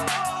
Oh.